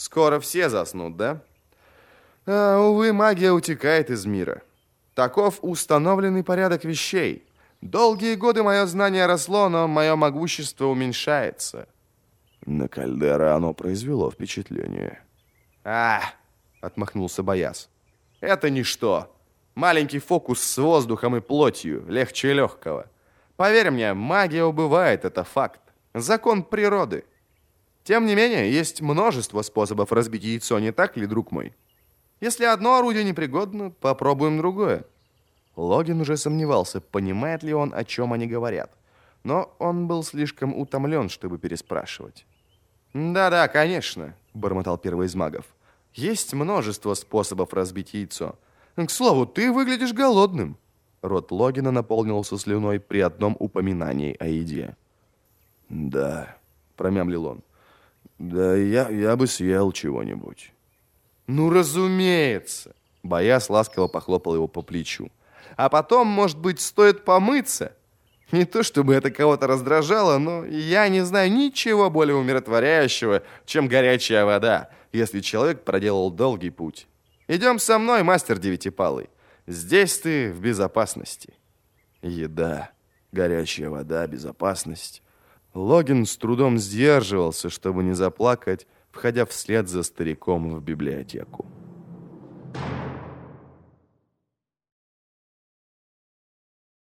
Скоро все заснут, да? А, увы, магия утекает из мира. Таков установленный порядок вещей. Долгие годы мое знание росло, но мое могущество уменьшается. На Кальдера оно произвело впечатление. А, отмахнулся Бояс. Это ничто. Маленький фокус с воздухом и плотью, легче легкого. Поверь мне, магия убывает, это факт. Закон природы. Тем не менее, есть множество способов разбить яйцо, не так ли, друг мой? Если одно орудие непригодно, попробуем другое. Логин уже сомневался, понимает ли он, о чем они говорят. Но он был слишком утомлен, чтобы переспрашивать. «Да-да, конечно», — бормотал первый из магов. «Есть множество способов разбить яйцо. К слову, ты выглядишь голодным». Рот Логина наполнился слюной при одном упоминании о еде. «Да», — промямлил он. «Да я, я бы съел чего-нибудь». «Ну, разумеется!» Бояс ласково похлопал его по плечу. «А потом, может быть, стоит помыться?» Не то чтобы это кого-то раздражало, но я не знаю ничего более умиротворяющего, чем горячая вода, если человек проделал долгий путь. Идем со мной, мастер девятипалый. Здесь ты в безопасности. Еда, горячая вода, безопасность. Логин с трудом сдерживался, чтобы не заплакать, входя вслед за стариком в библиотеку.